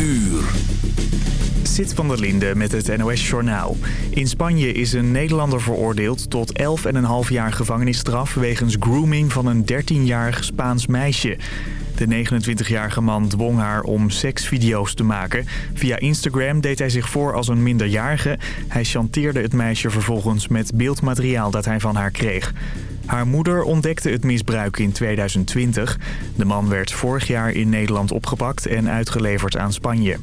uur. Van der Linde met het NOS-journaal. In Spanje is een Nederlander veroordeeld tot 11,5 jaar gevangenisstraf... wegens grooming van een 13-jarig Spaans meisje. De 29-jarige man dwong haar om seksvideo's te maken. Via Instagram deed hij zich voor als een minderjarige. Hij chanteerde het meisje vervolgens met beeldmateriaal dat hij van haar kreeg. Haar moeder ontdekte het misbruik in 2020. De man werd vorig jaar in Nederland opgepakt en uitgeleverd aan Spanje.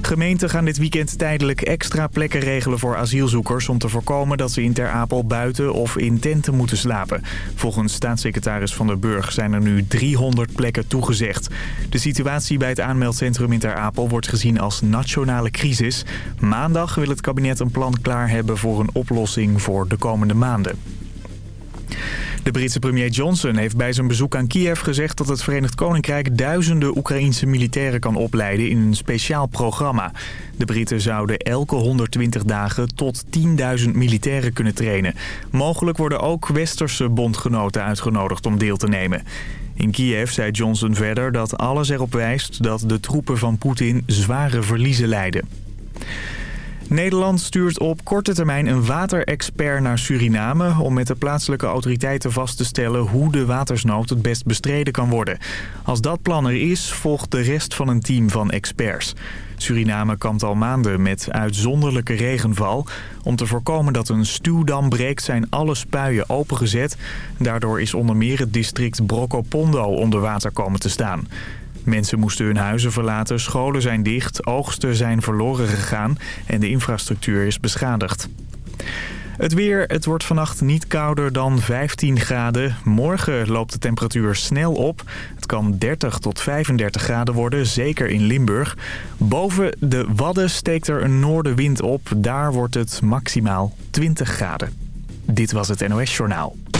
Gemeenten gaan dit weekend tijdelijk extra plekken regelen voor asielzoekers... om te voorkomen dat ze in Ter Apel buiten of in tenten moeten slapen. Volgens staatssecretaris Van der Burg zijn er nu 300 plekken toegezegd. De situatie bij het aanmeldcentrum in Ter Apel wordt gezien als nationale crisis. Maandag wil het kabinet een plan klaar hebben voor een oplossing voor de komende maanden. De Britse premier Johnson heeft bij zijn bezoek aan Kiev gezegd dat het Verenigd Koninkrijk duizenden Oekraïense militairen kan opleiden in een speciaal programma. De Britten zouden elke 120 dagen tot 10.000 militairen kunnen trainen. Mogelijk worden ook westerse bondgenoten uitgenodigd om deel te nemen. In Kiev zei Johnson verder dat alles erop wijst dat de troepen van Poetin zware verliezen lijden. Nederland stuurt op korte termijn een waterexpert naar Suriname... om met de plaatselijke autoriteiten vast te stellen hoe de watersnood het best bestreden kan worden. Als dat plan er is, volgt de rest van een team van experts. Suriname kampt al maanden met uitzonderlijke regenval. Om te voorkomen dat een stuwdam breekt zijn alle spuien opengezet. Daardoor is onder meer het district Brokopondo onder water komen te staan. Mensen moesten hun huizen verlaten, scholen zijn dicht, oogsten zijn verloren gegaan en de infrastructuur is beschadigd. Het weer, het wordt vannacht niet kouder dan 15 graden. Morgen loopt de temperatuur snel op. Het kan 30 tot 35 graden worden, zeker in Limburg. Boven de Wadden steekt er een noordenwind op. Daar wordt het maximaal 20 graden. Dit was het NOS Journaal.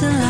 自来来。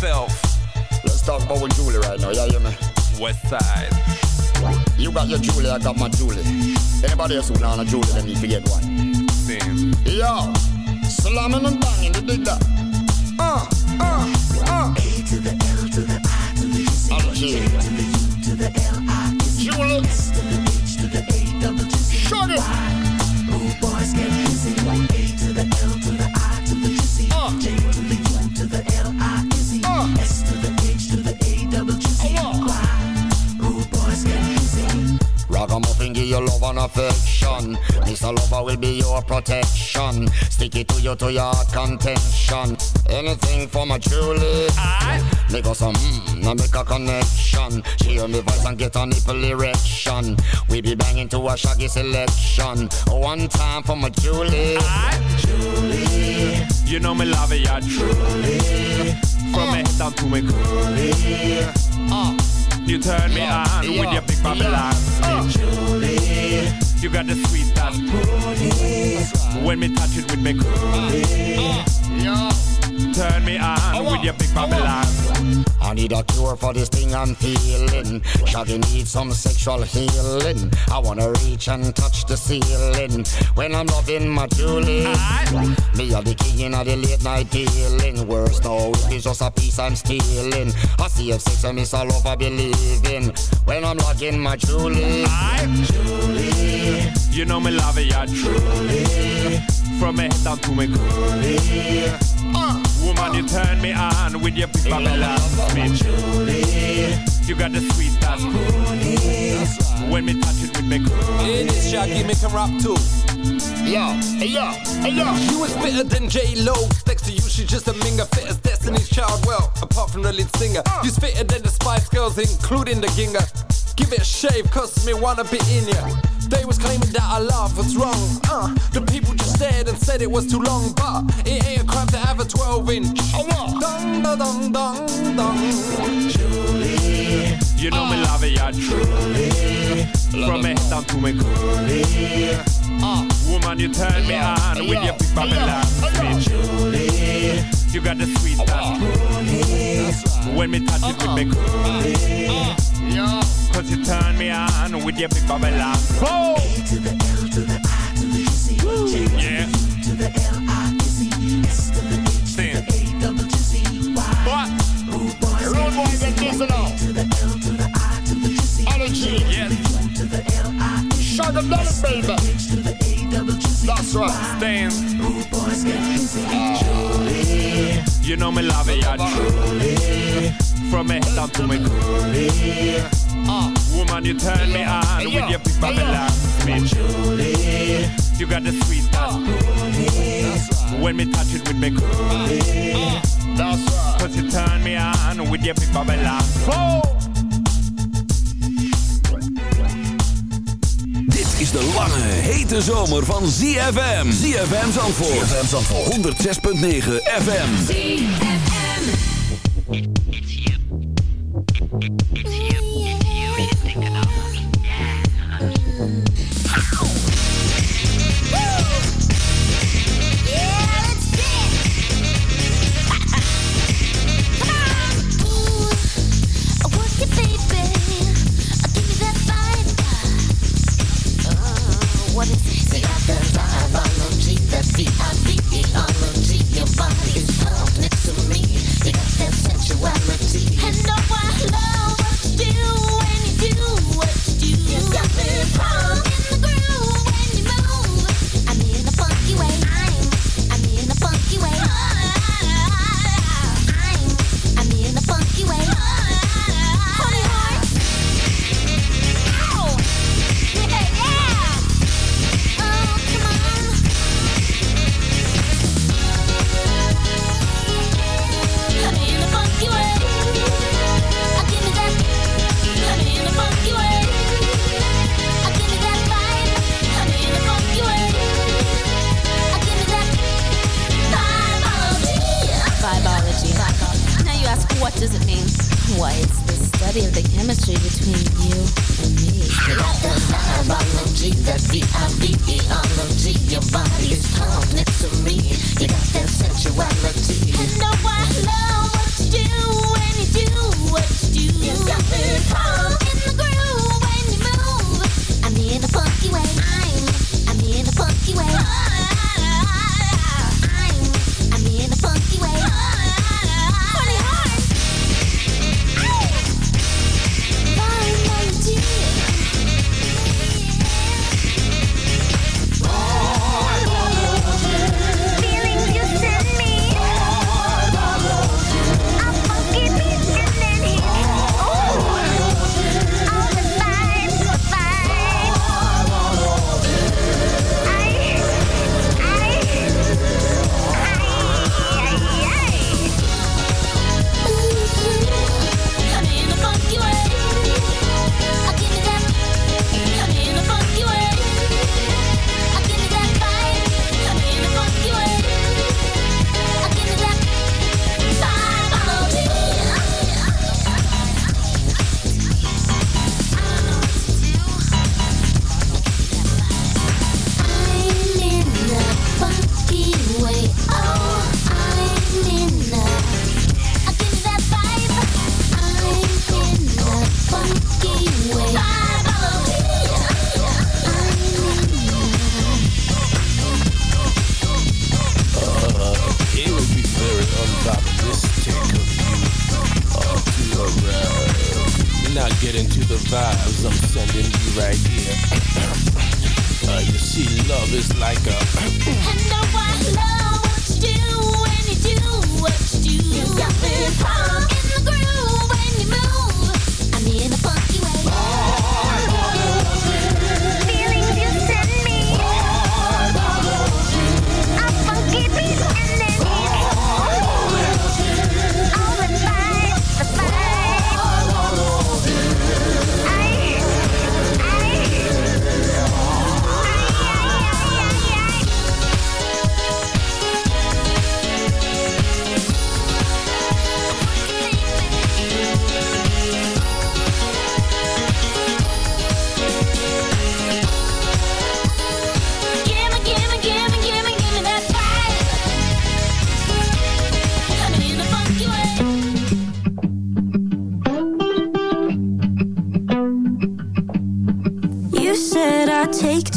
Yourself. Let's talk about with Julie right now. Yeah, hear me? West side. You got your Julie, I got my Julie. Anybody else who not a Julie, they need to get one. Same. Yo, slamming and banging, you dig that? Uh, uh, uh. A to the L to the I to the C. I'm G. To the U to the L I is Julie. S to the H to the A double G. Shut it. Rude boys get busy. A to the L to to the Ragamuffin give you love and affection. Mr. Lover will be your protection. Stick it to you to your contention. Anything for my Julie. Make us some mmm, now make a connection. She hear me voice and get a nipple erection. We be banging to a shaggy selection. One time for my Julie. Julie. You know me love ya yeah, truly. From me head down to me coolie. Uh, You turn me Yeah, on yeah, with your big Babylon yeah. spit. Julie. You got the sweet touch. When me touch it with me coolie. yeah. Turn me on with your big Babylon. I need a cure for this thing I'm feeling. Shaggy needs some sexual healing. I wanna reach and touch the ceiling when I'm loving my Julie. Me are the king of the late night dealing. Worse no, it's just a piece I'm stealing. I see if sex and miss all over believing when I'm loving my Julie. Julie. You know me love it, yeah, truly. From me head down to me coolie. Uh, Woman, you turn me on with your big Babylon spit. Julie. You got the sweet touch, coolie. When me touch it with me coolie. In this Shaggy make him rap too. yo, hey yo, hey yo. You was fitter than J Lo. Next to you, she's just a minger. Fit as Destiny's Child. Well, apart from the lead singer, you's fitter than the Spice Girls, including the Ginger. Give it a shave, cause me wanna be in ya. They was claiming that our love was wrong. Uh, the people just stared and said it was too long, but it ain't a crime to have a 12 inch. Oh, what? Dong, da, dong, dong, dong. Julie. You know me love it, yeah, truly. From me head down to me coolie. Uh, Woman, you turn me on with your big Babylon spit. Julie. You got the sweet touch, coolie. When me touch it with me coolie. yo. Cause you turn me on with your big Babylon. Oh! A to the L to the I to the G. J to the Yeah. U to the L I is E. S to the H to the A double G C. Y. What? Rude boys Rude get get busy. this now. To the L to the I to the G C. Energy. Yes. to the L I E. Shut up, baby. H to the A double G C. That's right. Stand. Rude boys get busy. You know me love it, yeah, truly. From me head down to me coolie. Uh, Woman, you turn me on Hey, with yo. your big Hey, yo. Babylon spit. Julie. You got the sweet that's right. When me touch it with me coolie. That's right. Cause you turn me on with your big Babylon. Oh! Dit is de lange, hete zomer van ZFM. ZFM Zandvoort. ZFM Zandvoort. 106.9 FM. What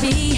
be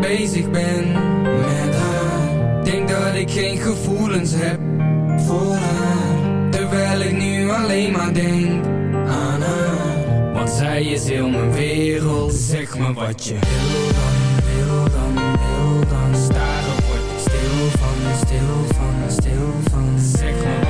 bezig ben met haar. Denk dat ik geen gevoelens heb voor haar. Terwijl ik nu alleen maar denk aan haar. Want zij is heel mijn wereld. Zeg me wat je wil dan, wil dan, wil dan. Staren word ik stil van, stil van, stil van. Zeg me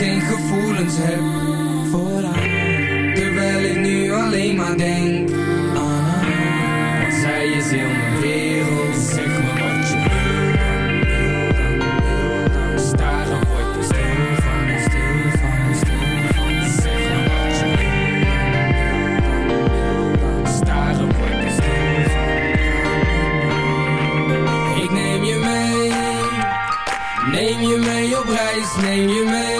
Geen gevoelens heb voor haar. Terwijl ik nu alleen maar denk aan. Want zij is heel mijn wereld. Zeg me wat je wil wil dan, word ik stil van, stil van, stil van. Zeg me wat je wil wil dan. Word ik stil van. Ik neem je mee, neem je mee op reis, neem je mee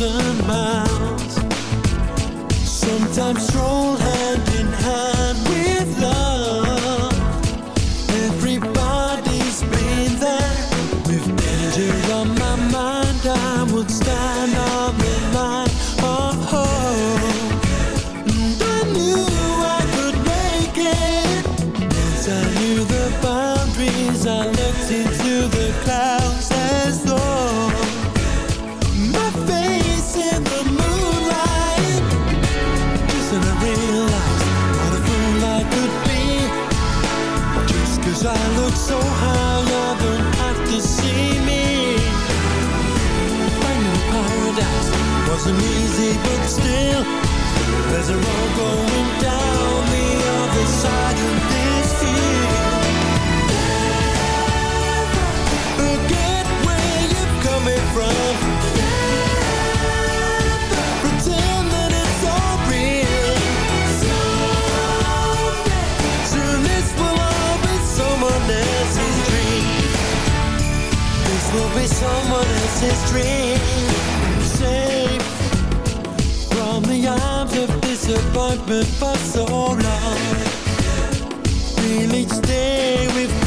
thousand miles. Sometimes stroll hand in hand with love. Someone else's dream. Safe from the arms of disappointment for so long. Feel each day we've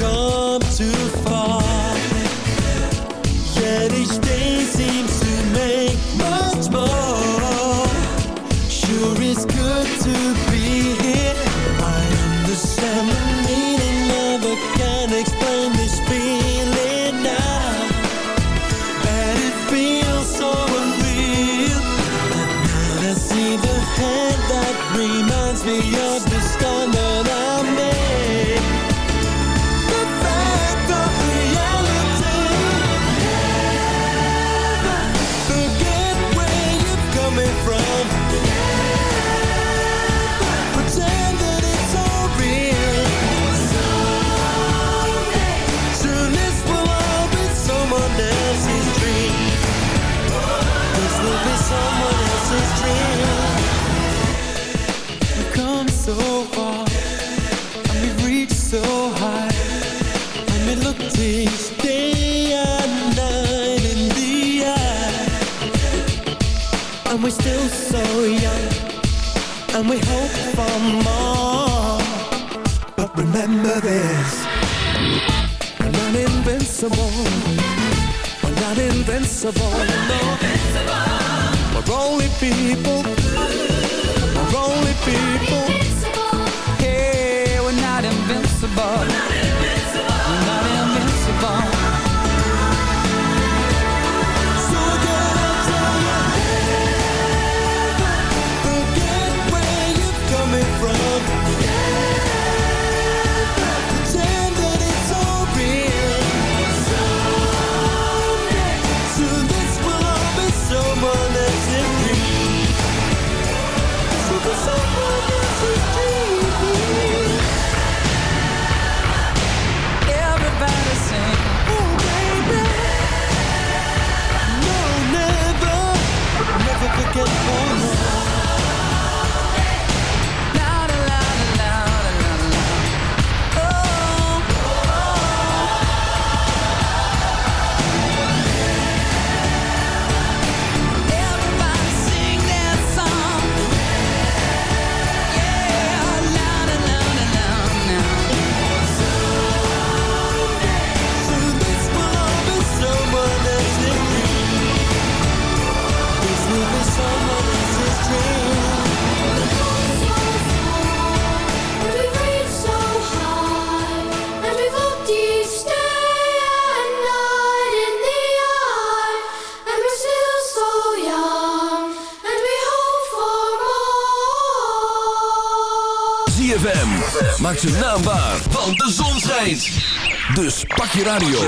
je radio,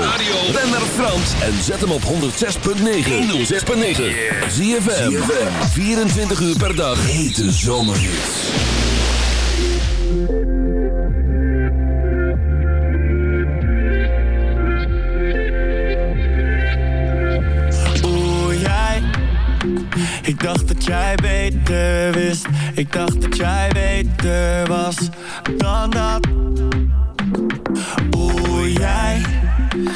ben naar Frans en zet hem op 106.9. 106.9. ZFM, 24 uur per dag, hete zomerhits. Oeh, jij. Ik dacht dat jij beter wist. Ik dacht dat jij beter was dan dat.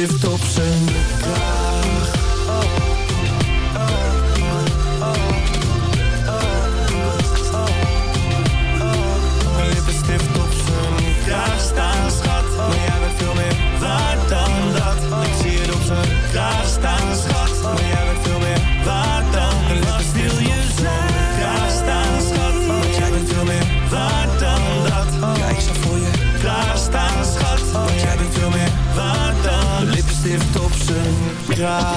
lift up. try.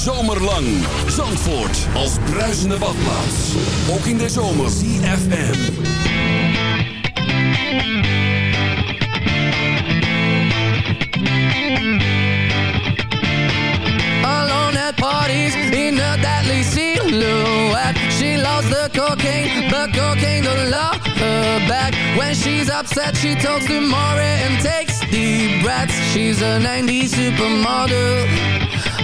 zomerlang. Zandvoort als bruisende badplaats. Ook in de zomer. CFM. Alone at parties in a deadly silhouette. She loves the cocaine, but cocaine don't love her back. When she's upset, she talks to Maury and takes deep breaths. She's a 90s supermodel.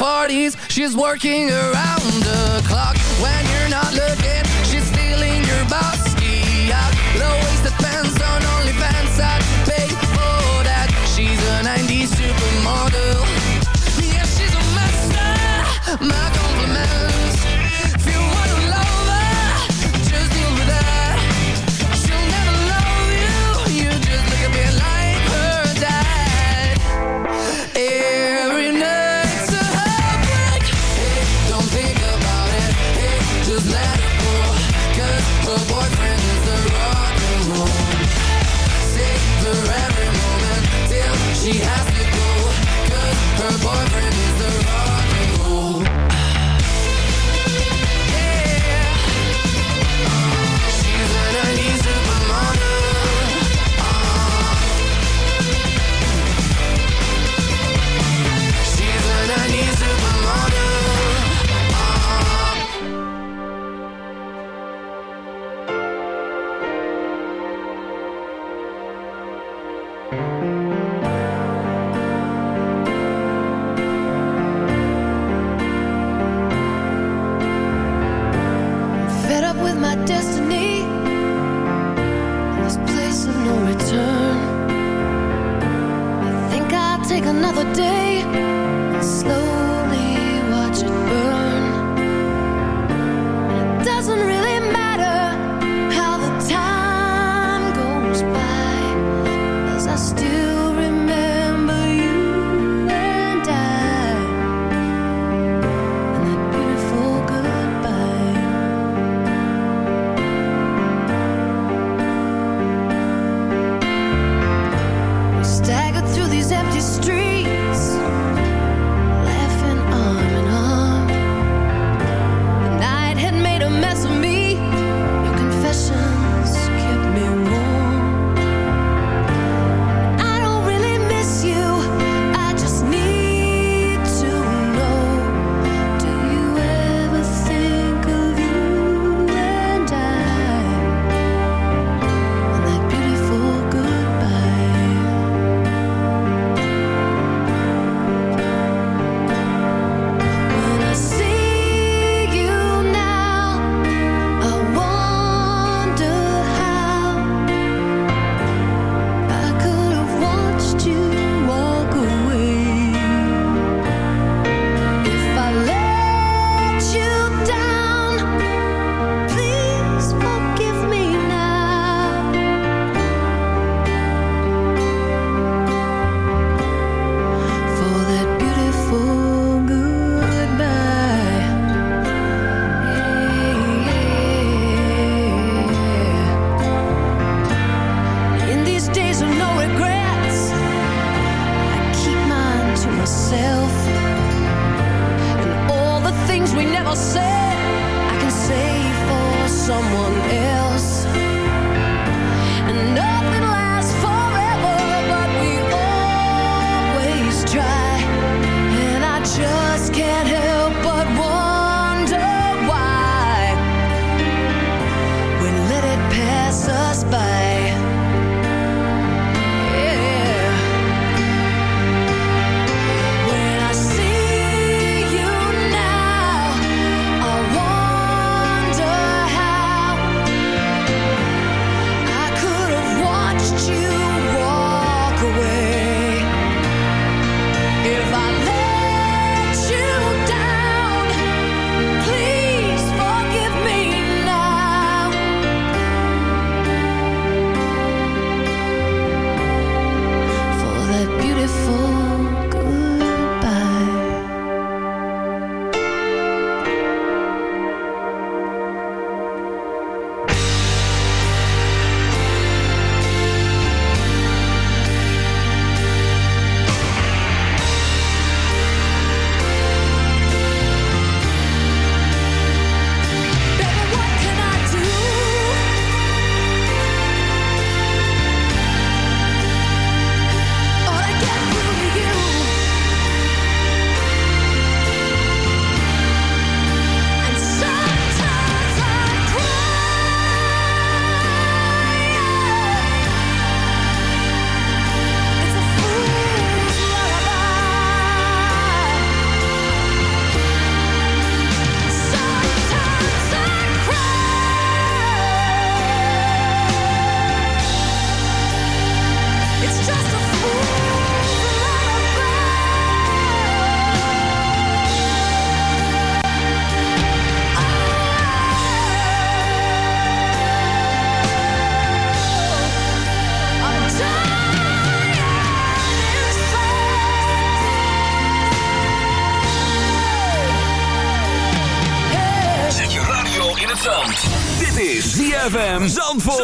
parties. She's working around the clock.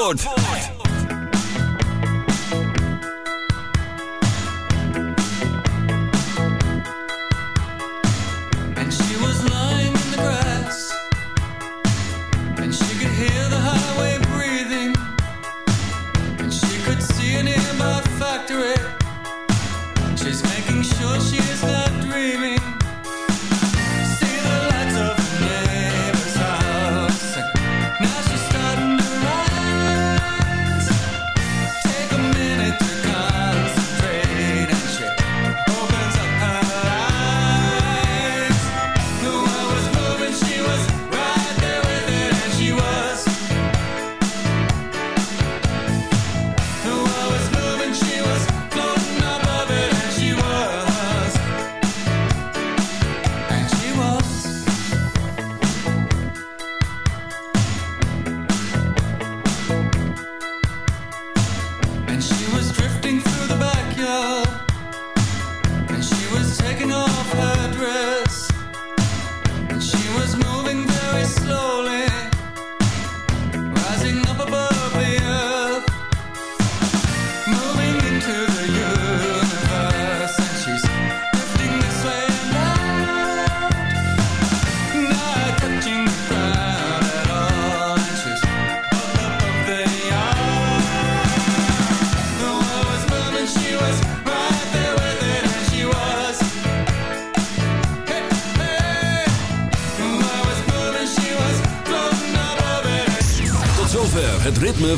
Zandvoort.